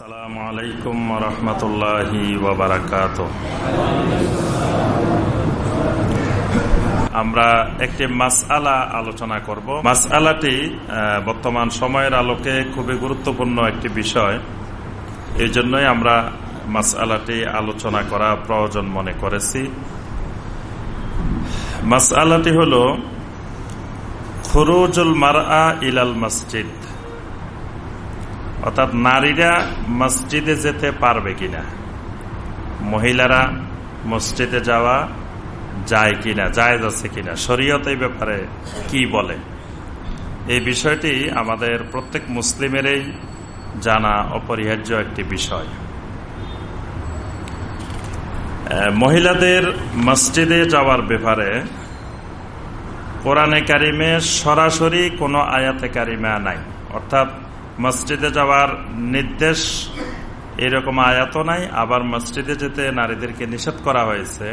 আসসালামু আলাইকুম রহমতুল্লাহি ওবরাকাত আমরা একটি মাসআলা আলোচনা করব। মাসআলাটি বর্তমান সময়ের আলোকে খুবই গুরুত্বপূর্ণ একটি বিষয়। এই জন্যই আমরা মাসআলাটি আলোচনা করা প্রয়োজন মনে করেছি। মাসআলাটি হল, খুরুজুল মারআ ইলাল মসজিদ। অর্থাৎ নারীরা মসজিদে যেতে পারবে কিনা? মহিলারা মসজিদে যাওয়া যায় কিনা? জায়জ আছে কিনা? শরীয়ত এই ব্যাপারে কি বলে? এই বিষয়টি আমাদের প্রত্যেক মুসলিমেরই জানা অপরিহার্য একটি বিষয়। মহিলাদের মসজিদে যাওয়ার ব্যাপারে কোরআনে কারিমে সরাসরি কোনো আয়াতে কারিমা নাই। অর্থাৎ মসজিদে যাওয়ার নির্দেশ এরকম আয়াত নাই, আবার মসজিদে যেতে নারীদেরকে নিষেধ করা হয়েছে।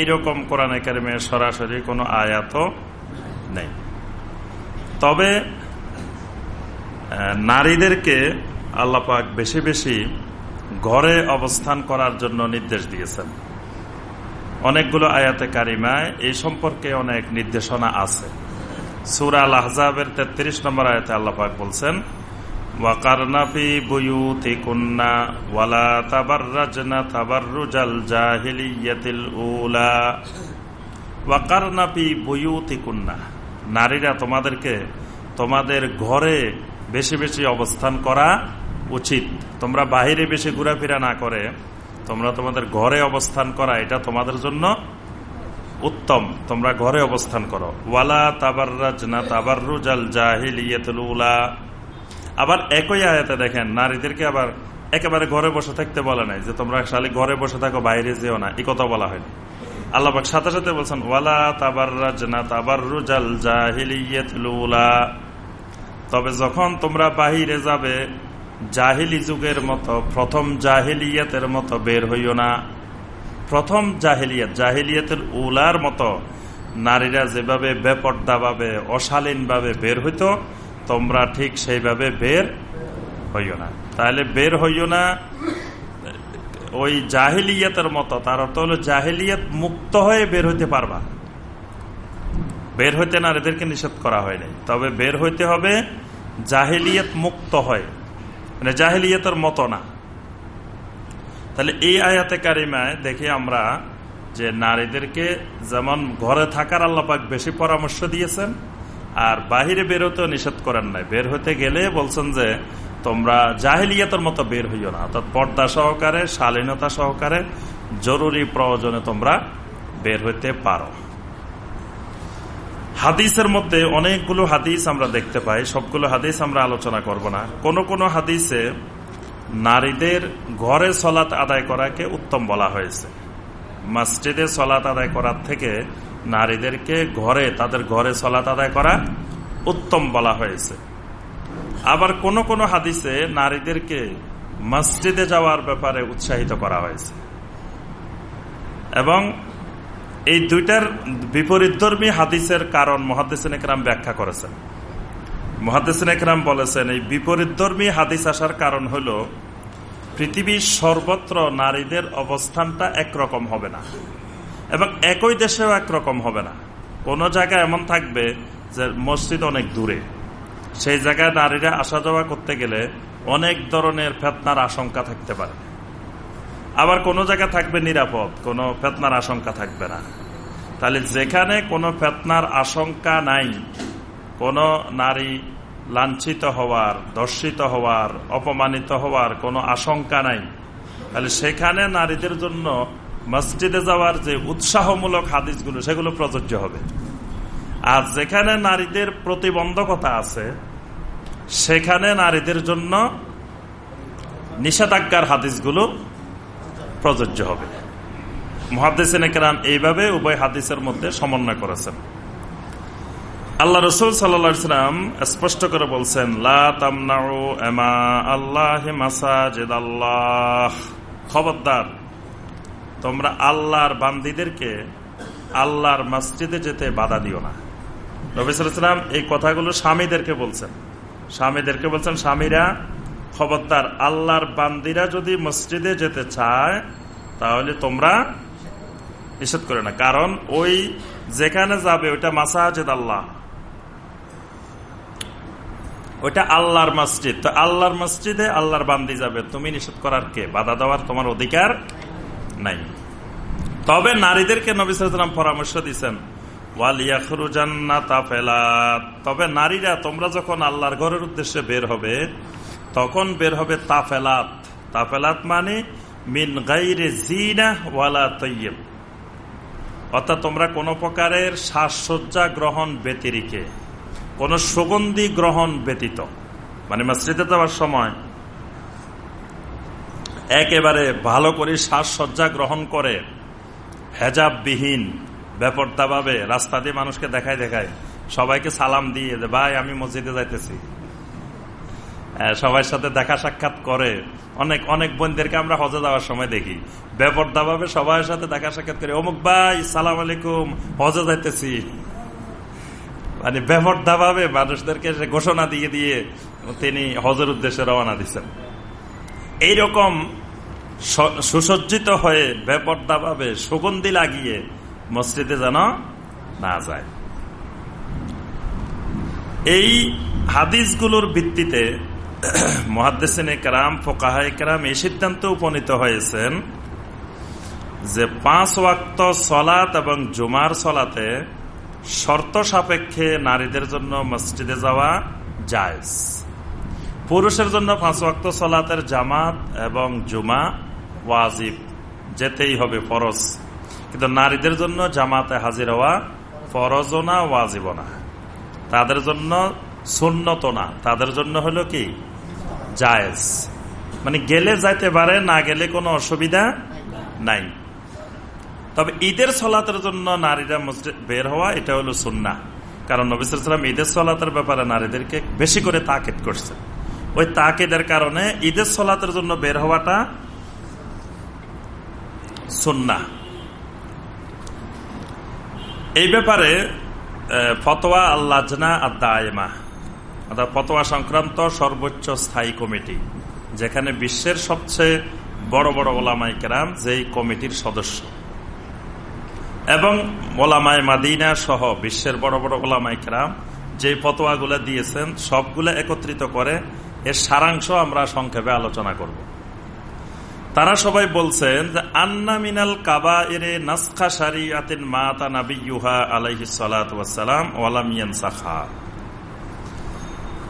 এইরকম কোরআন একাডেমির সরাসরি কোনো আয়াত নেই। তবে নারীদেরকে আল্লাপাক বেশি বেশি ঘরে অবস্থান করার জন্য নির্দেশ দিয়েছেন। অনেকগুলো আয়াতে কারিমায় এই সম্পর্কে অনেক নির্দেশনা আছে। সুরা আহজাবের তেত্রিশ নম্বর আয়াতে আল্লাপাক বলছেন ওয়াকারনাফি বুয়ুতিকুন্না ওয়ালা তাবাররাজনা তাবাররুজাল জাহিলিয়াতিল উলা ওয়াকারনাফি বুয়ুতিকুন্না নারীরা তোমাদেরকে তোমাদের ঘরে বেশি বেশি অবস্থান করা উচিত। তোমরা বাহিরে বেশি ঘোরাফেরা না করে, তোমরা তোমাদের ঘরে অবস্থান করা এটা তোমাদের জন্য উত্তম। তোমরা ঘরে অবস্থান করো। ওয়ালা তাবাররাজনা তাবাররুজাল জাহিলিয়াতিল উলা। আবার একই আয়াতে দেখেন, নারীদেরকে আবার একেবারে ঘরে বসে থাকতে বলে নাই যে তোমরা খালি ঘরে বসে থাকো, বাইরে যেও না। এই কথা বলা হয়নি। আল্লাহবাক সাথে সাথে বলছেন, ওয়ালা তাবার রাজনা তাবার রুজাল জাহিলিয়া তবে যখন তোমরা বাহিরে যাবে, জাহিলি যুগের মতো, প্রথম জাহিলিয়াতের মতো বের হইও না। প্রথম জাহিলিয়াত, জাহিলিয়াতের উলার মতো, নারীরা যেভাবে বেপর্দা ভাবে অশালীন ভাবে বের হইতো তোমরা ঠিক সেইভাবে বের হইও না। তাহলে বের হইও না, ওই জাহিলিয়াতের মতো। তার অর্থ হলো জাহিলিয়াত মুক্ত হয়ে বের হইতে পারবা। বের হইতে না এদেরকে নিষেধ করা হয়নি তবে বের হইতে হবে জাহিলিয়াত মুক্ত হয়। মানে জাহিলিয়াতের মতো না। তাহলে এই আয়াতে কারিমায় দেখি আমরা যে নারীদেরকে যেমন ঘরে থাকার আল্লাপাক বেশি পরামর্শ দিয়েছেন আর বাহিরে বেরোতেও নিষেধ করেন নাই। বের হতে গেলে বলছেন যে, তোমরা জাহিলিয়াতের মতো বের হইও না। অর্থাৎ পর্দা সহকারে, শালীনতা সহকারে, জরুরি প্রয়োজনে তোমরা বের হইতে পারো। হাদিসের মধ্যে অনেকগুলো হাদিস আমরা দেখতে পাই। সবগুলো হাদিস আমরা আলোচনা করব না। কোন কোন হাদিসে নারীদের ঘরে সলাৎ আদায় করাকে উত্তম বলা হয়েছে। মসজিদে সলাৎ আদায় করার থেকে নারীদেরকে ঘরে, তাদের ঘরে সলাত আদায় করা উত্তম বলা হয়েছে। আবার কোন কোন হাদিসে নারীদেরকে মসজিদে যাওয়ার ব্যাপারে উৎসাহিত করা হয়েছে। এবং এই দুইটার বিপরীতধর্মী হাদিসের কারণ মহাদিসিন একরাম ব্যাখ্যা করেছেন। মহাদিসিন একরাম বলেছেন, এই বিপরীতধর্মী হাদিস আসার কারণ হল, পৃথিবীর সর্বত্র নারীদের অবস্থানটা একরকম হবে না। এবং একই দেশেও একরকম হবে না। কোন জায়গা এমন থাকবে যে মসজিদ অনেক দূরে। সেই জায়গায় নারীরা আসা যাওয়া করতে গেলে অনেক ধরনের ফেতনার আশঙ্কা থাকতে পারে। আবার কোন জায়গা থাকবে নিরাপদ, কোনো ফেতনার আশঙ্কা থাকবে না। তাহলে যেখানে কোনো ফেতনার আশঙ্কা নাই, কোন নারী লাঞ্ছিত হওয়ার, দর্শিত হওয়ার, অপমানিত হওয়ার কোনো আশঙ্কা নাই, তাহলে সেখানে নারীদের জন্য মসজিদে যাওয়ার যে উৎসাহমূলক হাদিসগুলো, সেগুলো প্রযোজ্য হবে। আর যেখানে নারীদের প্রতিবন্ধকতা আছে, সেখানে নারীদের জন্য নিষেধাজ্ঞার হাদিসগুলো প্রযোজ্য হবে। মহাদিসিন এইভাবে উভয় হাদিসের মধ্যে সমন্বয় করেছেন। আল্লাহ রসুল সাল্লাম স্পষ্ট করে বলছেন খবরদার তোমরা আল্লাহর বান্দিদেরকে আল্লাহর মসজিদে যেতে বাধা দিও না। নবিসাম এই কথাগুলো স্বামীদেরকে বলছেন। স্বামীদেরকে বলছেন, স্বামীরা, খবরদার, আল্লাহর বান্দিরা যদি মসজিদে যেতে চায়, তাহলে তোমরা নিষেধ করে না। কারণ ওই যেখানে যাবে, ওইটা মাসাজেদ আল্লাহ। ওইটা আল্লাহর মসজিদ। তো আল্লাহর মসজিদে আল্লাহর বান্দি যাবে। তুমি নিষেধ করার কে? বাধা দেওয়ার তোমার অধিকার নাই। তবে নারীদেরকে নবিসাম পরামর্শ দিচ্ছেন তবে নারীরা তোমরা যখন আল্লাহর ঘরের উদ্দেশ্যে বের হবে, তখন বের হবে তাফেলাত। তাফেলাত মানে মিন অর্থাৎ তোমরা কোন প্রকারের সাজসজ্জা গ্রহণ ব্যতিরিকে, কোন সুগন্ধি গ্রহণ ব্যতীত। মানে মসজিদে যাওয়ার সময় একেবারে ভালো করে সাজসজ্জা গ্রহণ করে, হেজাববিহীন ব্যাপারটা রাস্তা দিয়ে মানুষকে দেখায় দেখায় সবাইকে সালাম দিয়ে যে, ভাই, আমি মসজিদে যাইতেছি। সবার সাথে দেখা সাক্ষাৎ করে। অনেক অনেক বোনদেরকে আমরা হজে যাওয়ার সময় দেখি। ব্যাপারটা ভাবে সবার সাথে দেখা সাক্ষাৎ করে, অমুক ভাই, সালাম আলাইকুম, হজে যাইতেছি। মানে ব্যাপারটা ভাবে মানুষদেরকে ঘোষণা দিয়ে দিয়ে তিনি হজের উদ্দেশ্যে রওনা দিচ্ছেন। এইরকম সুসজ্জিত হয়ে বেপর্দা ভাবে সুগন্ধি লাগিয়ে মসজিদে যেন না যায়। এই হাদিসগুলোর ভিত্তিতে মহাদ্দেসিন একরাম, ফোকাহা একরাম এই সিদ্ধান্ত উপনীত হয়েছেন যে পাঁচ ওয়াক্ত সলাত এবং জুমার সলাতে শর্ত সাপেক্ষে নারীদের জন্য মসজিদে যাওয়া যায় পুরুষের জন্য পাঁচ ওয়াক্ত সলাতের জামাত এবং জুমা ওয়াজিব, যেতেই হবে ফরজ। কিন্তু নারীদের জন্য জামাতে হাজির হওয়া ফরজও না ওয়াজিব না। তাদের জন্য সুন্নত না। তাদের জন্য হলো কি? জায়েজ। মানে গেলে যাইতে পারে, না গেলে কোনো অসুবিধা নাই। তবে ঈদের সলাতের জন্য নারীরা মসজিদ বের হওয়া, এটা হলো সুন্না কারণ নবিসাম ঈদের সলাতের ব্যাপারে নারীদেরকে বেশি করে তাকেদ করছে ওই তাকেদের কারণে ঈদের সলাতের জন্য বের হওয়াটা সুন্না এই ব্যাপারে ফতোয়া আল্লাজনা আদায়মা অর্থাৎ ফতোয়া সংক্রান্ত সর্বোচ্চ স্থায়ী কমিটি, যেখানে বিশ্বের সবচেয়ে বড় বড় ওলামাই কেরাম যেই কমিটির সদস্য। এবং ওলামায় মাদিনা সহ বিশ্বের বড় বড় ওলামাই কেরাম যে ফতোয়াগুলো দিয়েছেন, সবগুলো একত্রিত করে এর সারাংশ আমরা সংক্ষেপে আলোচনা করব। তারা সবাই বলছেন যে আন্না মিনাল কাবা এরে নাসখা সারিয়াতিন মাতা নাবিহা আলাইহি সালাম ওয়ালামিয়ান সাখা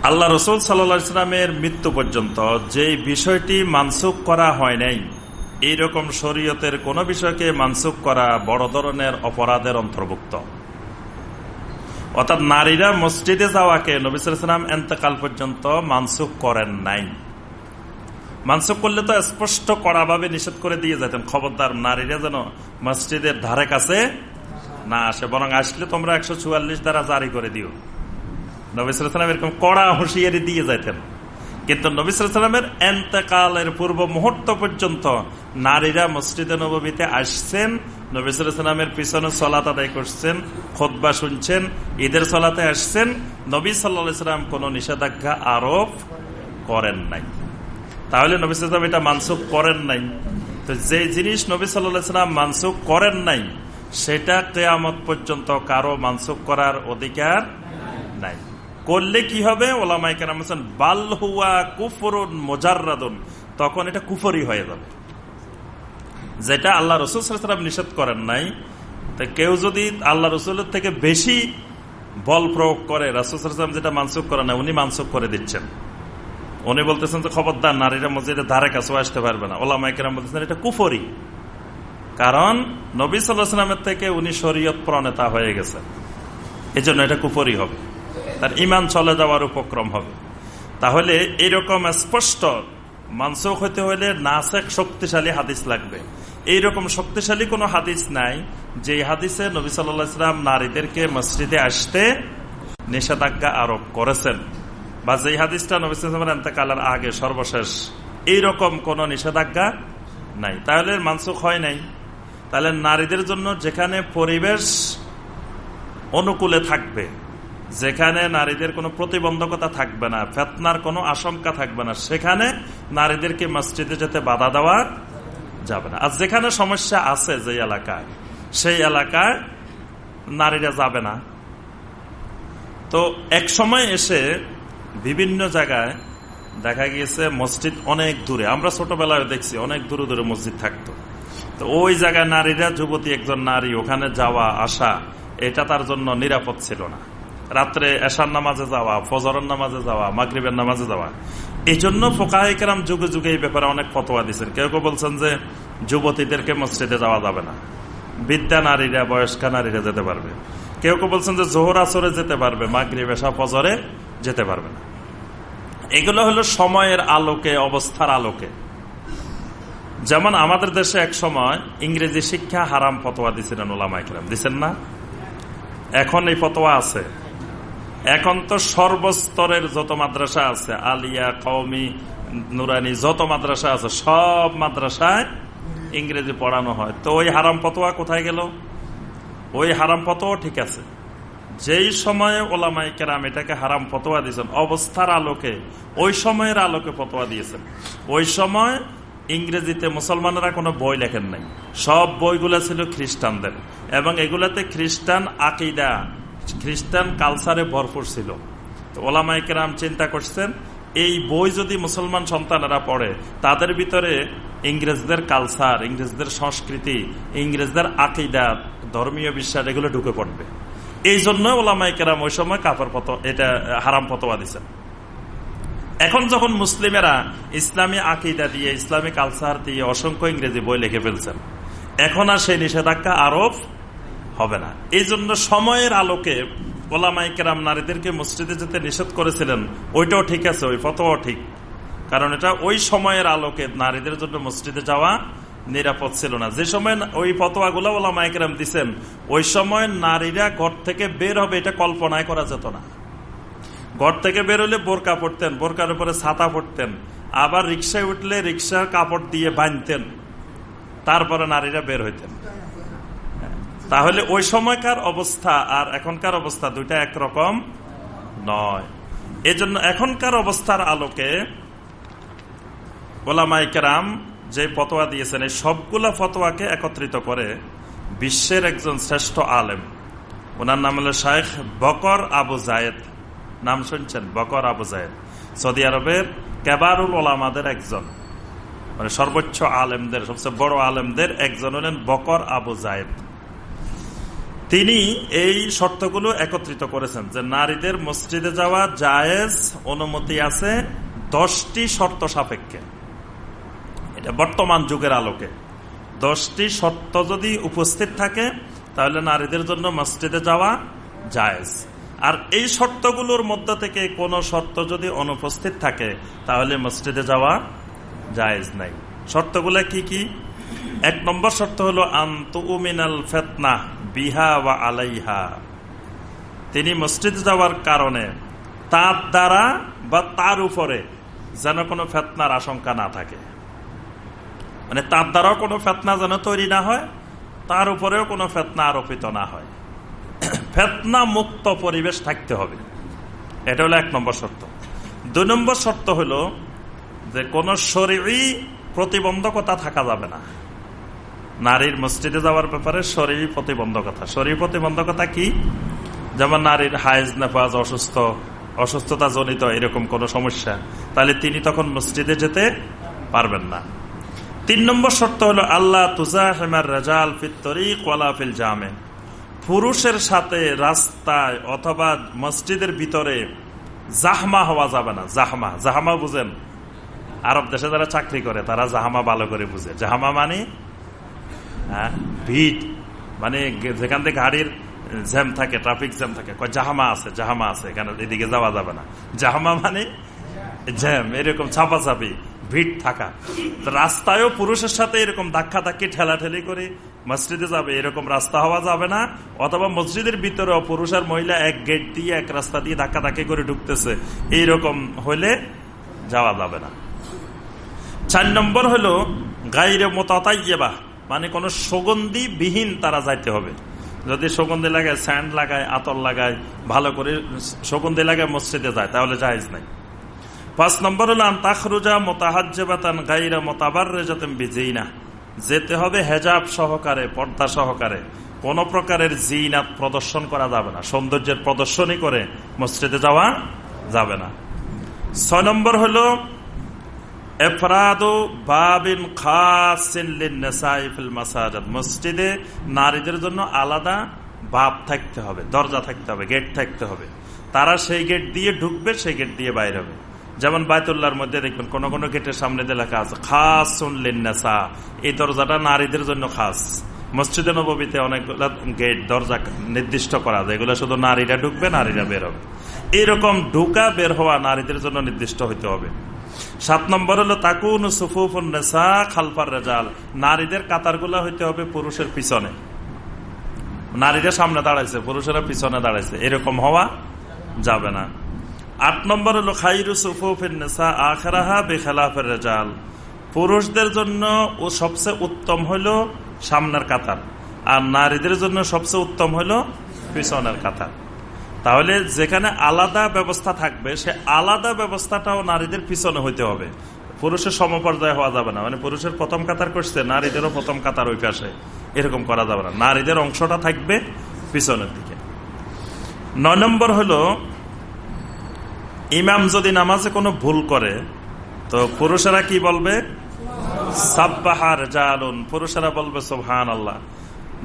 আল্লাহ রসুল সাল্লামের মৃত্যু পর্যন্ত যে বিষয়টি মানসুখ করা হয় নাই, এইরকম শরীয়তের কোন বিষয়কে মানসুখ করা বড় ধরনের অপরাধের অন্তর্ভুক্ত। অর্থাৎ নারীরা মসজিদে যাওয়াকে নবিসাম এন্তকাল পর্যন্ত মানসুক করেন নাই। মানসুক করলে তো স্পষ্ট কড়াভাবে নিষেধ করে দিয়ে যেতেন। খবরদার নারীরা যেন মসজিদের ধারে কাছে না আসে, বরং আসলে তোমরা একশো চুয়াল্লিশ দ্বারা জারি করে দিও। নবিসাম এরকম কড়া হুঁশিয়ারি দিয়ে যাইতেন। কিন্তু নবিসামের এন্তেকালের পূর্ব মুহূর্ত পর্যন্ত নারীরা মসজিদে নবীতে আসছেন নবিসামের পিছনে সলাত আদায় করছেন, খোদবা শুনছেন, ঈদের সলাতে আসছেন, নবী সাল্লাম কোন নিষেধাজ্ঞা আরোপ করেন নাই। তাহলে নবী সাল্লাম এটা মানসুক করেন নাই। তো যে জিনিস নবী সাল্লাম মানসুক করেন নাই, সেটা কেয়ামত পর্যন্ত কারও মানসুক করার অধিকার নাই। করলে কি হবে? ওলামাই কেন বাল হুয়া কুফরুন মোজাররাদুন। তখন এটা কুফরি হয়ে যাবে। যেটা আল্লাহ রসুল রসুলাম নিষেধ করেন নাই, তা কেউ যদি আল্লাহ রসুলের থেকে বেশি বল প্রয়োগ করে রাসুলাম যেটা মানসুক করে না উনি মানসুক করে দিচ্ছেন। উনি বলতেছেন যে, খবরদার, নারীরা মসজিদের ধারে কাছেও আসতে পারবে না। ওলা মাইকেরাম বলতেছেন, এটা কুফরি। কারণ নবী সাল্লাহামের থেকে উনি শরীয়ত প্রণেতা হয়ে গেছে এই জন্য এটা কুফরি হবে। তার ইমান চলে যাওয়ার উপক্রম হবে। তাহলে এরকম স্পষ্ট মানসুখ হইতে হলে নাসেক শক্তিশালী হাদিস লাগবে। এইরকম শক্তিশালী কোনো হাদিস নাই যে হাদিসে নবী সাল্লাম নারীদেরকে মসজিদে আসতে নিষেধাজ্ঞা আরোপ করেছেন। বা যে হাদিসটা নবী সালামের আগে সর্বশেষ, এইরকম কোন নিষেধাজ্ঞা নাই। তাহলে মানসুখ হয় নাই। তাহলে নারীদের জন্য যেখানে পরিবেশ অনুকূলে থাকবে, যেখানে নারীদের কোনো প্রতিবন্ধকতা থাকবে না, ফেতনার কোনো আশঙ্কা থাকবে না, সেখানে নারীদেরকে মসজিদে যেতে বাধা দেওয়া যাবে না। আর যেখানে সমস্যা আছে যে এলাকায়, সেই এলাকায় নারীরা যাবে না। তো এক সময় এসে বিভিন্ন জায়গায় দেখা গিয়েছে মসজিদ অনেক দূরে। আমরা ছোটবেলায় দেখছি অনেক দূরে দূরে মসজিদ থাকতো। তো ওই জায়গায় নারীরা, যুবতী একজন নারী, ওখানে যাওয়া, আসা, এটা তার জন্য নিরাপদ ছিল না। রাত্রে এশার নামাজে যাওয়া, ফজরের নামাজে যাওয়া, মাগরীবের নামাজে যাওয়া এই জন্য ফোকাহিকেরাম যুগে যুগে এই ব্যাপারে অনেক ফতোয়া দিচ্ছেন কেউ কেউ বলছেন যে যুবতীদেরকে মসজিদে যাওয়া যাবে না। বিদ্যা নারীরা, বয়স্কা নারীরা যেতে পারবে। কেউ কেউ বলছেন যে জোহর আসরে যেতে পারবে, মাগরীব, এশা, ফজরে যেতে পারবে না। এগুলো হলো সময়ের আলোকে, অবস্থার আলোকে। যেমন আমাদের দেশে এক সময় ইংরেজি শিক্ষা হারাম ফতোয়া দিছিলেন ওলামাইকরাম দিচ্ছেন না? এখন এই ফতোয়া আছে। এখন তো সর্বস্তরের যত মাদ্রাসা আছে, আলিয়া কৌমি নুরানি, যত মাদ্রাসা আছে, সব মাদ্রাসায় ইংরেজি পড়ানো হয়। তো ওই হারাম ফতোয়া কোথায় গেল? ওই হারাম ফতোয়া ঠিক আছে। যেই সময়ে ওলামাই কেরাম এটাকে হারাম ফতোয়া দিয়েছেন, অবস্থার আলোকে, ওই সময়ের আলোকে ফতোয়া দিয়েছেন। ওই সময় ইংরেজিতে মুসলমানেরা কোনো বই লেখেন নাই। সব বইগুলো ছিল খ্রিস্টানদের। এবং এগুলাতে খ্রিস্টান আকিদা খ্রিস্টান কালচারে ভরপুর ছিল। তো ওলামাইকেরাম চিন্তা করছেন, এই বই যদি মুসলমান সন্তানেরা পড়ে, তাদের ভিতরে ইংরেজদের কালচার ইংরেজদের সংস্কৃতি, ইংরেজদের আকিদা, ধর্মীয় বিশ্বাস, এগুলো ঢুকে পড়বে। এই জন্য ওলামাইকেরাম ওই সময় কাপড় পত, এটা হারাম ফতোয়া দিচ্ছেন এখন যখন মুসলিমেরা ইসলামী আকিদা দিয়ে, ইসলামী কালচার দিয়ে অসংখ্য ইংরেজি বই লিখে ফেলছেন, এখন আর সেই নিষেধাজ্ঞা আরোপ হবে না। এই জন্য সময়ের আলোকে ওলামাইকেরাম নারীদেরকে মসজিদে যেতে নিষেধ করেছিলেন, ওইটাও ঠিক আছে, ওই ফতোয়াও ঠিক। কারণ এটা ওই সময়ের আলোকে নারীদের জন্য মসজিদে যাওয়া নিরাপদ ছিল না। যে সময় ওই ফতোয়াগুলো ওলামাইকেরাম দিচ্ছেন ওই সময় নারীরা ঘর থেকে বের হবে, এটা কল্পনায় করা যেত না। ঘর থেকে বেরোলে বোরকা পড়তেন বোরকার উপরে ছাতা পড়তেন আবার রিক্সায় উঠলে রিক্সার কাপড় দিয়ে বাঁধতেন, তারপরে নারীরা বের হইতেন। তাহলে ওই সময়কার অবস্থা আর এখনকার অবস্থা দুইটা একরকম নয়। এজন্য এখনকার অবস্থার আলোকে ওলামাইকেরাম যে ফতোয়া দিয়েছেন, এই সবগুলা ফতোয়াকে একত্রিত করে বিশ্বের একজন শ্রেষ্ঠ আলেম, ওনার নাম হল শাহেখ বকর আবু জায়েদ। নাম শুনছেন? বকর আবু জায়েদ। সৌদি আরবের কেবারুল ওলামাদের একজন। মানে সর্বোচ্চ আলেমদের, সবচেয়ে বড় আলেমদের একজন হলেন বকর আবু জায়েদ। তিনি এই শর্তগুলো একত্রিত করেছেন যে নারীদের মসজিদে যাওয়া জায়েজ অনুমতি আছে দশটি শর্ত সাপেক্ষে। এটা বর্তমান যুগের আলোকে। দশটি শর্ত যদি উপস্থিত থাকে, তাহলে নারীদের জন্য মসজিদে যাওয়া জায়েজ। আর এই শর্তগুলোর মধ্যে থেকে কোন শর্ত যদি অনুপস্থিত থাকে, তাহলে মসজিদে যাওয়া জায়েজ নাই। শর্তগুলো কি কি? এক নম্বর শর্ত হলো আন্তমিনাল ফেতনা। বিহা বা আলাইহা। তিনি মসজিদ যাওয়ার কারণে তার দ্বারা বা তার উপরে যেন কোনো ফেতনার আশঙ্কা না থাকে। মানে তার দ্বারাও কোনো ফেতনা যেন তৈরি না হয়, তার উপরেও কোনো ফেতনা আরোপিত না হয়। ফেতনা মুক্ত পরিবেশ থাকতে হবে। এটা হলো এক নম্বর শর্ত। দুই নম্বর শর্ত হলো যে কোন শরীরই প্রতিবন্ধকতা থাকা যাবে না। নারীর মসজিদে যাওয়ার ব্যাপারে শরীর প্রতিবন্ধকতা। শরীর প্রতিবন্ধকতা কি? যেমন নারীর হাইজ নেফাজ, অসুস্থ, অসুস্থতা জনিত এরকম কোন সমস্যা, তাহলে তিনি তখন মসজিদে যেতে পারবেন না। তিন নম্বর শর্ত হলো আল্লাহ তুজা হেমার রাজাল ফিত্তরি কলাফিল জামে। পুরুষের সাথে রাস্তায় অথবা মসজিদের ভিতরে জাহমা হওয়া যাবে না। জাহমা, জাহামা বুঝেন? আরব দেশে যারা চাকরি করে, তারা জাহামা ভালো করে বুঝে। জাহামা মানে ভিড়। মানে যেখান থেকে গাড়ির জ্যাম থাকে, ট্রাফিক জ্যাম থাকে জাহামা আছে জাহামা আছে, এখানে এদিকে যাওয়া যাবে না। জাহামা মানে জ্যাম, এরকম ছাপাছাপি, ভিড় থাকা। রাস্তায়ও পুরুষের সাথে এরকম ধাক্কা ধাক্কি ঠেলাঠেলি করে মসজিদে যাবে, এরকম রাস্তা হওয়া যাবে না। অথবা মসজিদের ভিতরেও পুরুষ আর মহিলা এক গেট দিয়ে, এক রাস্তা দিয়ে ধাক্কা ধাক্কি করে ঢুকতেছে। এইরকম হলে যাওয়া যাবে না। চার নম্বর হলো গাইরে মোতাইয়েবা মানে কোনো সুগন্ধি বিহীন তারা যাইতে হবে। যদি সুগন্ধি লাগায় স্যান্ড লাগায়, আতর লাগায়, ভালো করে সুগন্ধি লাগায় মসজিদে যায়, তাহলে জাহেজ নাই। পাঁচ নম্বর হল তাখরুজা মোতাহাজ্জেবাতান গাইরা মোতাবার রেজাতেন বিজয়ীনা যেতে হবে হেজাব সহকারে, পর্দা সহকারে। কোন প্রকারের জিনাত প্রদর্শন করা যাবে না। সৌন্দর্যের প্রদর্শনী করে মসজিদে যাওয়া যাবে না। ছয় নম্বর হল মসজিদে নারীদের জন্য আলাদা বাপ থাকতে হবে, দরজা থাকতে হবে গেট থাকতে হবে। তারা সেই গেট দিয়ে ঢুকবে, সেই গেট দিয়ে বাইরে হবে। যেমন বায়তুল্লাহর মধ্যে দেখবেন কোন কোন গেটের সামনে দিয়ে লেখা আছে খাস নেশা এই দরজাটা নারীদের জন্য খাস। মসজিদে নবীতে অনেকগুলো গেট দরজা নির্দিষ্ট করা যায় এগুলো শুধু নারীরা ঢুকবে, নারীরা বের হবে। এইরকম ঢুকা বের হওয়া নারীদের জন্য নির্দিষ্ট হইতে হবে। সাত নম্বর হলো তাকুন খালফার রেজাল। নারীদের কাতারগুলা হইতে হবে পুরুষের পিছনে। নারীরা সামনে দাঁড়াইছে, পুরুষেরা পিছনে দাঁড়াইছে। এরকম হওয়া যাবে না। আট নম্বর হলো খাইরু সুফুফিন আখরাহা বেখালাফের রেজাল। পুরুষদের জন্য ও সবচেয়ে উত্তম হইল সামনের কাতার। আর নারীদের জন্য সবচেয়ে উত্তম হইল পিছনের কাতার। তাহলে যেখানে আলাদা ব্যবস্থা থাকবে, সে আলাদা ব্যবস্থাটাও নারীদের পিছনে হইতে হবে। পুরুষের সমপর্যায়ে হওয়া যাবে না। মানে পুরুষের প্রথম কাতার করছে, নারীদেরও প্রথম কাতার ওই পাশে এরকম করা যাবে না। নারীদের অংশটা থাকবে পিছনের দিকে। নয় নম্বর হলো, ইমাম যদি নামাজে কোনো ভুল করে, তো পুরুষেরা কি বলবে? সাব্বাহার জালুন পুরুষেরা বলবে সোহান আল্লাহ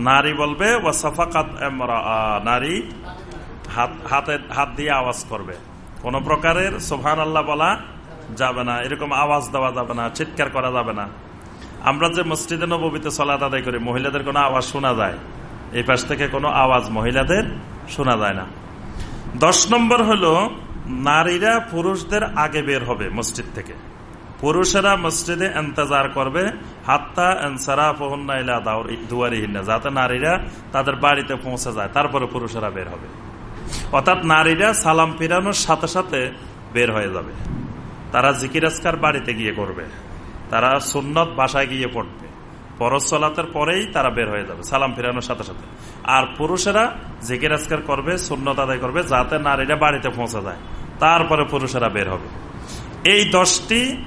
নারী বলবে ও সাফাকাত নারী হাত, হাতে, হাত দিয়ে আওয়াজ করবে। কোন প্রকারের সোহান আল্লাহ বলা যাবে না। এরকম আওয়াজ দেওয়া যাবে না, চিৎকার করা যাবে না। আমরা যে মসজিদে নবীতে সলাত আদায় করি, মহিলাদের কোনো আওয়াজ শোনা যায়? এই পাশ থেকে কোনো আওয়াজ মহিলাদের শোনা যায় না। দশ নম্বর হলো, নারীরা পুরুষদের আগে বের হবে মসজিদ থেকে। পুরুষেরা মসজিদে এন্তজার করবে, হাত্তা এনসারা ফহন্না দুয়ারিহীনা যাতে নারীরা তাদের বাড়িতে পৌঁছে যায়, তারপরে পুরুষেরা বের হবে। অর্থাৎ নারীরা সালাম ফিরানোর সাথে সাথে বের হয়ে যাবে। তারা জিকিরাজকার বাড়িতে গিয়ে করবে। তারা সুন্নত বাসায় গিয়ে পড়বে। পরশ চলাতের পরেই তারা বের হয়ে যাবে, সালাম ফিরানোর সাথে সাথে। আর পুরুষেরা জিকিরাজকার করবে, সুন্নত আদায় করবে, যাতে নারীরা বাড়িতে পৌঁছে যায়। তারপরে পুরুষেরা বের হবে। এই দশটি,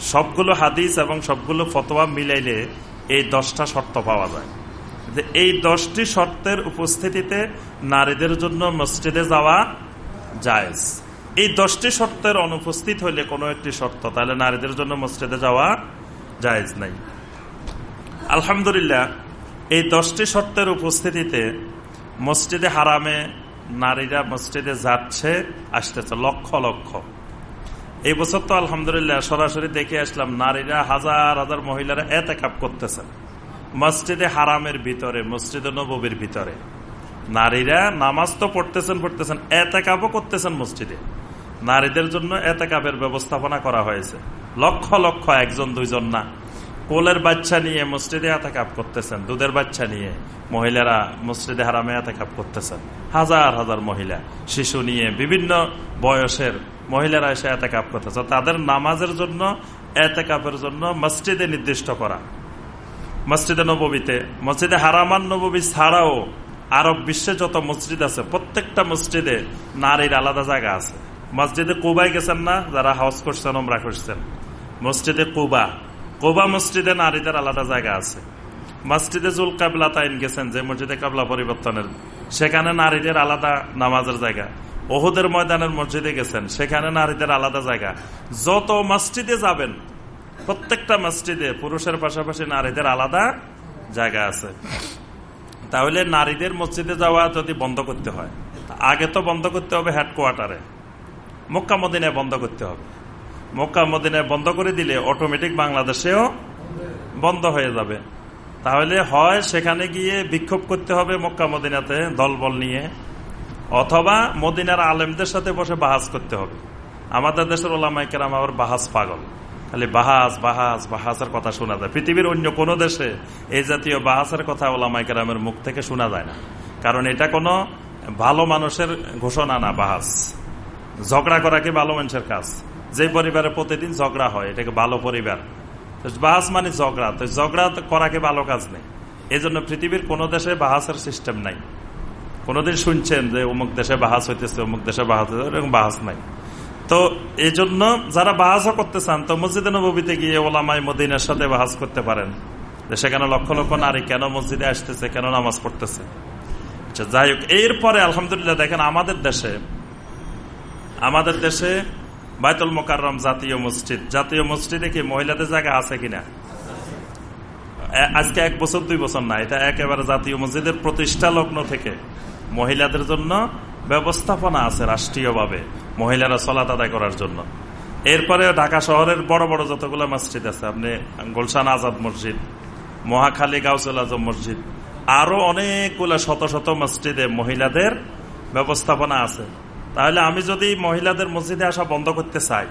সবগুলো হাদিস এবং সবগুলো ফতোয়া মিলাইলে এই দশটা শর্ত পাওয়া যায়। যে এই দশটি শর্তের উপস্থিতিতে নারীদের জন্য মসজিদে যাওয়া জায়েজ। এই দশটি শর্তের অনুপস্থিত হইলে কোনো একটি শর্ত, তাহলে নারীদের জন্য মসজিদে যাওয়া জায়েজ নাই। আলহামদুলিল্লাহ, এই দশটি শর্তের উপস্থিতিতে মসজিদে হারামে নারীরা মসজিদে যাচ্ছে, আসতেছে লক্ষ লক্ষ। এই বছর তো আলহামদুলিল্লাহ সরাসরি দেখে আসলাম, নারীরা হাজার হাজার মহিলারা এতে কাপ করতেছেন। মসজিদে হারামের ভিতরে, মসজিদে নবীর ভিতরে। নারীরা নামাজ তো পড়তেছেন পড়তেছেন এতে কাপও করতেছেন মসজিদে। নারীদের জন্য এতে কাপের ব্যবস্থাপনা করা হয়েছে। লক্ষ লক্ষ একজন, দুইজন না। কোলের বাচ্চা নিয়ে মসজিদে কাপ করতেছেন, দুধের বাচ্চা নিয়ে। মহিলারা মসজিদে হারামে কাপ করতেছেন। হাজার হাজার মহিলা, শিশু নিয়ে বিভিন্ন বয়সের মহিলারা এসে কাপ করতেছে। তাদের নামাজের জন্য কাপের জন্য মসজিদে নির্দিষ্ট করা। মসজিদে নবীতে মসজিদে হারামান নবী ছাড়াও আরব বিশ্বে যত মসজিদ আছে, প্রত্যেকটা মসজিদে নারীর আলাদা জায়গা আছে। মসজিদে কুবাই গেছেন না? যারা হাউস করছেন ওমরা করছেন। মসজিদে কুবা, কোবা মসজিদে নারীদের আলাদা জায়গা আছে। মসজিদে জুল কাবলা তাইন গেছেন, যে মসজিদে কাবলা পরিবর্তনের। সেখানে নারীদের আলাদা নামাজের জায়গা। ওহুদের ময়দানের মসজিদে গেছেন, সেখানে নারীদের আলাদা জায়গা। যত মসজিদে যাবেন প্রত্যেকটা মসজিদে পুরুষের পাশাপাশি নারীদের আলাদা জায়গা আছে। তাহলে নারীদের মসজিদে যাওয়া যদি বন্ধ করতে হয়, আগে তো বন্ধ করতে হবে হেডকোয়ার্টারে মক্কা মদিনায় বন্ধ করতে হবে। মক্কা মদিনায় বন্ধ করে দিলে অটোমেটিক বাংলাদেশেও বন্ধ হয়ে যাবে। তাহলে হয় সেখানে গিয়ে বিক্ষোভ করতে হবে মক্কা মদিনাতে দলবল নিয়ে, অথবা মদিনার আলেমদের সাথে বসে বাহাজ করতে হবে। আমাদের দেশের ওলামাইকেরাম আবার বাহাজ পাগল। খালি বাহাজ বাহাজ, বাহাজের কথা শোনা যায়। পৃথিবীর অন্য কোন দেশে এই জাতীয় বাহাজের কথা ওলামাইকেরামের মুখ থেকে শোনা যায় না। কারণ এটা কোনো ভালো মানুষের ঘোষণা না, বাহাজ। ঝগড়া করা কি ভালো মানুষের কাজ? যে পরিবারে প্রতিদিন ঝগড়া হয় এটাকে ভালো পরিবার? বাস মানে ঝগড়া। তো ঝগড়া করা কি ভালো কাজ নেই? এই জন্য পৃথিবীর কোন দেশে বাহাসের সিস্টেম নাই। কোনদিন শুনছেন যে অমুক দেশে বাহাস হইতেছে, অমুক দেশে বাহাস হইতেছে, এরকম বাহাস নাই। তো এই জন্য যারা বাহাসও করতে চান, তো মসজিদে নবীতে গিয়ে ওলামাই মদিনের সাথে বাহাজ করতে পারেন। সেখানে লক্ষ লক্ষ নারী কেন মসজিদে আসতেছে, কেন নামাজ পড়তেছে। আচ্ছা যাই হোক, এরপরে আলহামদুলিল্লাহ দেখেন আমাদের দেশে আমাদের দেশে বাইতুল মোকাররম জাতীয় মসজিদ। জাতীয় মসজিদে কি মহিলাদের জায়গা আছে কিনা? আজকে এক বছর, দুই বছর না, এটা একেবারে জাতীয় মসজিদের প্রতিষ্ঠা লগ্ন থেকে। মহিলাদের জন্য ব্যবস্থাপনা আছে রাষ্ট্রীয়ভাবে। মহিলারা চলাত আদায় করার জন্য। এরপরে ঢাকা শহরের বড় বড় যতগুলো মসজিদ আছে, আপনি গোলশান আজাদ মসজিদ, মহাখালী গাউসুল আজম মসজিদ, আরও অনেকগুলো শত শত মসজিদে মহিলাদের ব্যবস্থাপনা আছে। তাহলে আমি যদি মহিলাদের মসজিদে আসা বন্ধ করতে চাই,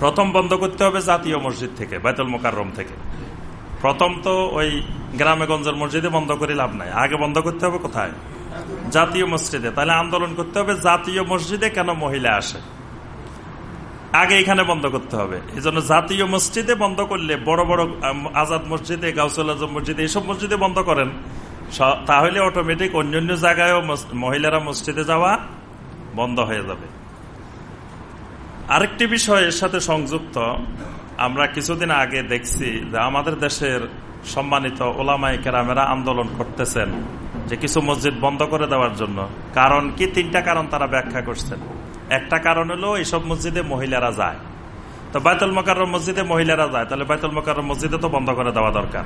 প্রথম বন্ধ করতে হবে জাতীয় মসজিদ থেকে, বাইতুল মোকাররম থেকে। প্রথম তো ওই গ্রামে গঞ্জের মসজিদে বন্ধ করে লাভ নাই, আগে বন্ধ করতে হবে কোথায়? জাতীয় মসজিদে। তাহলে আন্দোলন করতে হবে জাতীয় মসজিদে কেন মহিলা আসে? আগে এখানে বন্ধ করতে হবে। এই জন্য জাতীয় মসজিদে বন্ধ করলে বড় বড় আজাদ মসজিদে, গাউসুল আজম মসজিদে এইসব মসজিদে বন্ধ করেন। তাহলে অটোমেটিক অন্যান্য জায়গায়ও মহিলারা মসজিদে যাওয়া বন্ধ হয়ে যাবে। আরেকটি বিষয় এর সাথে সংযুক্ত আমরা কিছুদিন আগে দেখছি যে আমাদের দেশের সম্মানিত ওলামাই কেরামেরা আন্দোলন করতেছেন। যে কিছু মসজিদ বন্ধ করে দেওয়ার জন্য। কারণ কি? তিনটা কারণ তারা ব্যাখ্যা করছেন। একটা কারণ হলো এইসব মসজিদে মহিলারা যায়। তো বাইতুল মকার মসজিদে মহিলারা যায়, তাহলে বাইতুল মকার মসজিদে তো বন্ধ করে দেওয়া দরকার।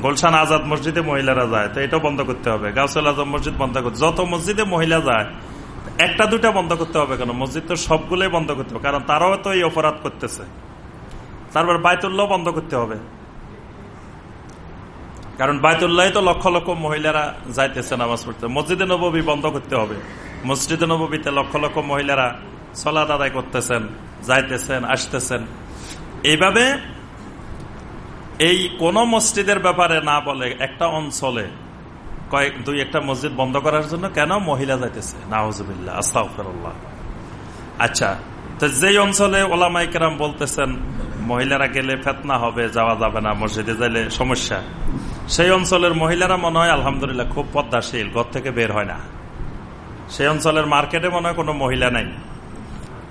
গোলশান আজাদ মসজিদে মহিলারা যায়, তো এটাও বন্ধ করতে হবে। গাউসুল আজম মসজিদ বন্ধ করতে যত মসজিদে মহিলা যায়, একটা দুটা বন্ধ করতে হবে কেন? মসজিদ তো সবগুলোই বন্ধ করতে হবে, কারণ তারাও তো এই অপরাধ করতেছে। তারপর বাইতুল্লাহ বন্ধ করতে হবে। কারণ বাইতুল্লাহ তো লক্ষ লক্ষ মহিলারা যাইতেছে নামাজ পড়তে। মসজিদে নবী বন্ধ করতে হবে। মসজিদে নবীতে লক্ষ লক্ষ মহিলারা সলাদ আদায় করতেছেন, যাইতেছেন, আসতেছেন। এইভাবে এই কোন মসজিদের ব্যাপারে না বলে একটা অঞ্চলে কয়েক, দুই একটা মসজিদ বন্ধ করার জন্য কেন মহিলা যাইতেছে? নাহজুবিল্লা আস্তাফরুল্লাহ আচ্ছা তো যেই অঞ্চলে ওলামাইকেরাম বলতেছেন, মহিলারা গেলে ফেতনা হবে, যাওয়া যাবে না, মসজিদে যাইলে সমস্যা। সেই অঞ্চলের মহিলারা মনে হয়, আলহামদুলিল্লাহ, খুব পদ্মাশীল ঘর থেকে বের হয় না। সেই অঞ্চলের মার্কেটে মনে হয় কোনো মহিলা নাই।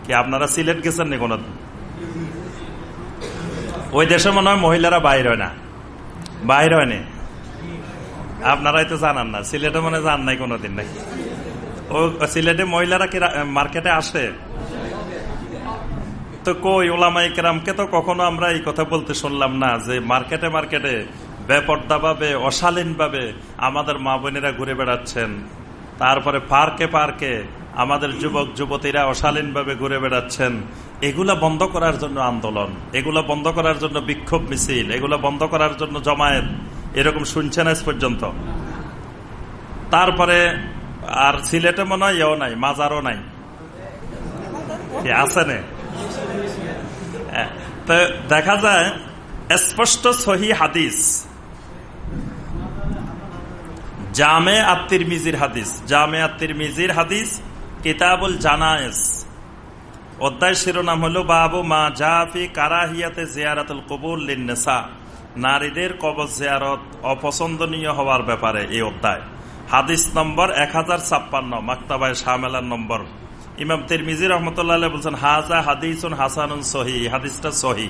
কি আপনারা সিলেট গেছেন নি কোনোদিন? ওই দেশে মনে হয় মহিলারা বাইর হয় না। বাইর হয় হয়নি আপনারাই তো জানান না, সিলেটে মনে জান নাই কোনোদিন নাকি? ও, সিলেটে মহিলারা কি মার্কেটে আসে? তো কই ওলামাই কেরামকে তো কখনো আমরা এই কথা বলতে শুনলাম না যে মার্কেটে মার্কেটে বেপর্দা ভাবে অশালীন ভাবে আমাদের মা বোনেরা ঘুরে বেড়াচ্ছেন। তারপরে পার্কে পার্কে আমাদের যুবক, যুবতীরা অশালীন ভাবে ঘুরে বেড়াচ্ছেন। এগুলা বন্ধ করার জন্য আন্দোলন, এগুলা বন্ধ করার জন্য বিক্ষোভ মিছিল, এগুলা বন্ধ করার জন্য জমায়েত, এরকম শুনছেন আজ পর্যন্ত। তারপরে আর সিলেটে মনে হয় নাই, মাজারও নাই। আছে না? দেখা যায়, স্পষ্ট সহি হাদিস জামে আত্মির মিজির হাদিস। জামে আত্মির মিজির হাদিস, কিতাবুল জানায়েস। অধ্যায় শিরোনাম হলো, বাবু মা জাফি কারাহিয়াতে জিয়ারাতুল কবুল লিন্নেসা। নারীদের কবর জিয়ারত অপছন্দনীয় হওয়ার ব্যাপারে এই অধ্যায়। হাদিস নম্বর এক হাজার ছাপ্পান্ন, মাক্তাবায় শাহমেলার নম্বর। ইমাম তিরমিজি রহমতুল্লাহ বলছেন, হাজা হাদিসুন হাসানুন সহি হাদিসটা সহি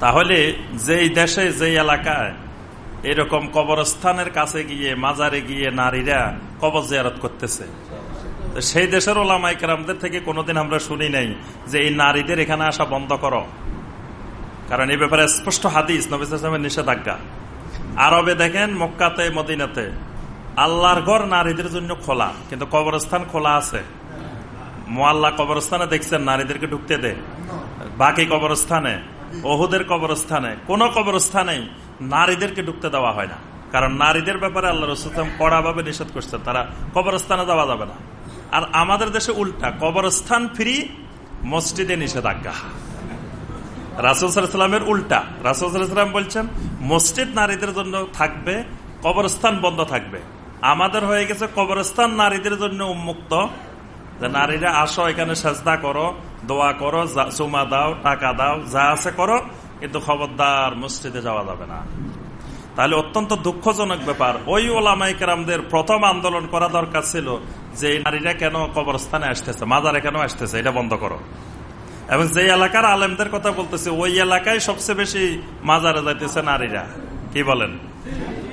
তাহলে যেই দেশে, যেই এলাকায় এরকম কবরস্থানের কাছে গিয়ে, মাজারে গিয়ে নারীরা কবর জিয়ারত করতেছে সেই দেশের ওলামাইকার থেকে কোনোদিন আমরা শুনি নাই যে এই নারীদের এখানে আসা বন্ধ করো। কারণ এই ব্যাপারে স্পষ্ট হাদিস নবিসের নিষেধাজ্ঞা। আরবে দেখেন, মক্কাতে, মদিনাতে, আল্লাহর ঘর নারীদের জন্য খোলা, কিন্তু কবরস্থান খোলা আছে। মোয়াল্লা কবরস্থানে দেখছেন নারীদেরকে ঢুকতে দে বাকি কবরস্থানে ওহুদের কবরস্থানে। কোন কবরস্থানে নারীদেরকে ঢুকতে দেওয়া হয় না। কারণ নারীদের ব্যাপারে আল্লাহ রসুলাম কড়াভাবে নিষেধ করছেন। তারা কবরস্থানে যাওয়া যাবে না। আর আমাদের দেশে উল্টা, কবরস্থান ফ্রি, মসজিদে নিষেধাজ্ঞা। রাসুলসাল্লামের উল্টা। রাসুলসাল্লাম বলছেন, মসজিদ নারীদের জন্য থাকবে, কবরস্থান বন্ধ থাকবে। আমাদের হয়ে গেছে কবরস্থান নারীদের জন্য উন্মুক্ত। যে নারীরা আসো, এখানে সাজদা করো দোয়া করো চুমা দাও, টাকা দাও, যা আছে করো, কিন্তু খবরদার মসজিদে যাওয়া যাবে না। তাহলে অত্যন্ত দুঃখজনক ব্যাপার। ওই ওলামাইকেরামদের প্রথম আন্দোলন করা দরকার ছিল যে নারীরা কেন কবরস্থানে আসতেছে, মাজারে কেন আসতেছে, এটা বন্ধ করো। এবং যে এলাকার আলেমদের কথা বলতেছে, ওই এলাকায় সবচেয়ে বেশি মাজারে যাইতেছে নারীরা। কি বলেন?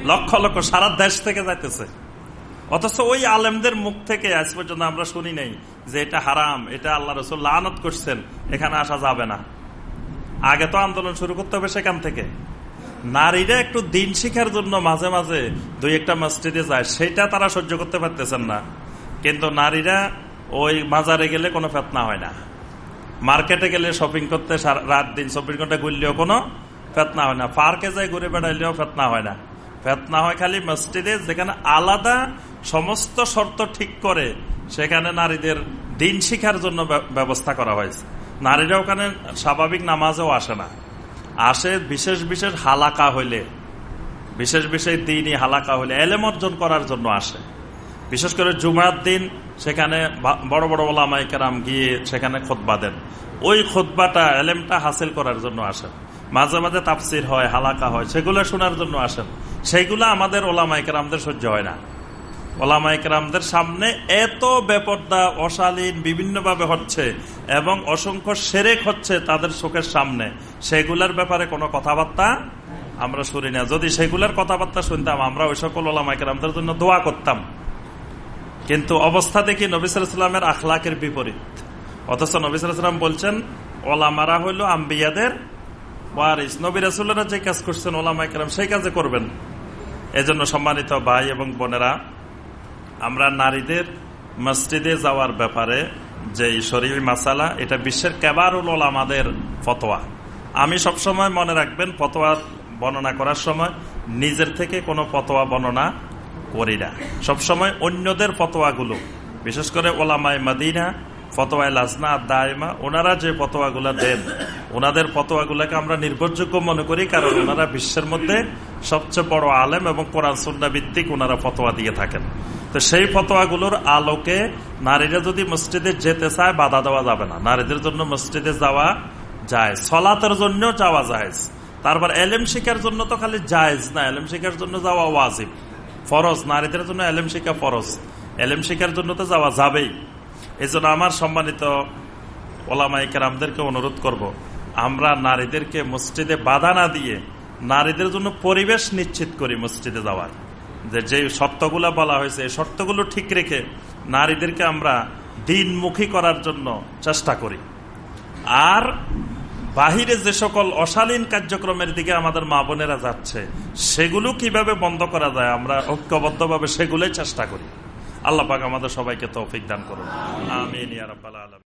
লক্ষ লক্ষ সারা দেশ থেকে যাইতেছে। অথচ ওই আলেমদের মুখ থেকে আজ পর্যন্ত আমরা শুনি নাই যে এটা হারাম, এটা আল্লাহ রসুল লানত করছেন, এখানে আসা যাবে না। আগে তো আন্দোলন শুরু করতে হবে সেখান থেকে। নারীরা একটু দিন শিখার জন্য মাঝে মাঝে দুই একটা মসজিদে যায়, সেটা তারা সহ্য করতে পারতেছেন না। কিন্তু নারীরা ওই মাজারে গেলে কোনো ফেতনা হয় না। মার্কেটে গেলে শপিং করতে রাত দিন চব্বিশ ঘণ্টা ঘুরলেও কোনো ফেতনা হয় না। পার্কে যায় ঘুরে বেড়াইলেও ফেতনা হয় না। ফেতনা হয় খালি মসজিদে যেখানে আলাদা সমস্ত শর্ত ঠিক করে সেখানে নারীদের দিন শিখার জন্য ব্যবস্থা করা হয়েছে। নারীরা ওখানে স্বাভাবিক নামাজেও আসে না। আসে বিশেষ বিশেষ হালাকা হইলে, বিশেষ বিশেষ দিনই হালাকা হইলে, এলেম অর্জন করার জন্য আসে। বিশেষ করে জুমার দিন সেখানে বড় বড় ওলামাই কেরাম গিয়ে সেখানে খোদবা দেন। ওই খোদবাটা এলেমটা হাসিল করার জন্য আসেন। মাঝে মাঝে তাপসির হয়, হালাকা হয়, সেগুলো শোনার জন্য আসেন। সেইগুলো আমাদের ওলামাই কেরামদের সহ্য হয় না। ওলামাই কেরামদের সামনে এত বেপর্দা, অশালীন, বিভিন্নভাবে হচ্ছে এবং অসংখ্য সেরেক হচ্ছে তাদের চোখের সামনে। সেগুলোর ব্যাপারে কোনো কথাবার্তা আমরা শুনি না। যদি সেগুলোর কথাবার্তা শুনতাম, আমরা ওই সকল ওলামাই কেরামদের জন্য দোয়া করতাম। কিন্তু অবস্থা দেখি নবিসামের আখলাকের বিপরীত। অথচ নবিসাম বলছেন, ওলামারা হইল আম্বিয়াদের ওয়ারিস। নবী রাসুল্লারা যে কাজ করছেন ওলামাই কেরাম সেই কাজে করবেন। এজন্য সম্মানিত ভাই এবং বোনেরা আমরা নারীদের মসজিদে যাওয়ার ব্যাপারে যে শরীর মাসালা, এটা বিশ্বের কেবারুল আমাদের ফতোয়া। আমি সবসময় মনে রাখবেন, ফতোয়া বর্ণনা করার সময় নিজের থেকে কোনো ফতোয়া বর্ণনা করি না। সবসময় অন্যদের ফতোয়াগুলো, বিশেষ করে ওলামায় মাদিনা ফতোয়ায় লাজনা দায়মা, ওনারা যে ফতোয়াগুলা দেন, ওনাদের ফতোয়াগুলাকে আমরা নির্ভরযোগ্য মনে করি, কারণ ওনারা বিশ্বের মধ্যে সবচেয়ে বড় আলেম এবং কোরআন সুন্না ভিত্তিক ওনারা ফতোয়া দিয়ে থাকেন। তো সেই ফতোয়াগুলোর আলোকে নারীরা যদি মসজিদে যেতে চায়, বাধা দেওয়া যাবে না। নারীদের জন্য মসজিদে যাওয়া যায় সলাতের জন্য যাওয়া যায় তারপর এলেম শিকার জন্য তো খালি জায়জ না, এলেম শিকার জন্য যাওয়া ওয়াজিব। ফরজ। নারীদের জন্য এলেম শিক্ষা ফরজ। এলেম শিকার জন্য তো যাওয়া যাবেই। এই জন্য আমার সম্মানিত ওলামাই কেরামদেরকে অনুরোধ করব। আমরা নারীদেরকে মসজিদে বাধা না দিয়ে নারীদের জন্য পরিবেশ নিশ্চিত করি মসজিদে যাওয়ার যে যে শর্তগুলো বলা হয়েছে, এই শর্তগুলো ঠিক রেখে নারীদেরকে আমরা দিনমুখী করার জন্য চেষ্টা করি আর বাহিরে যে সকল অশালীন কার্যক্রমের দিকে আমাদের মা বোনেরা যাচ্ছে, সেগুলো কীভাবে বন্ধ করা যায়, আমরা ঐক্যবদ্ধভাবে সেগুলোই চেষ্টা করি আল্লাহ পাক আমাদের সবাইকে তৌফিক দান করুন। আমিন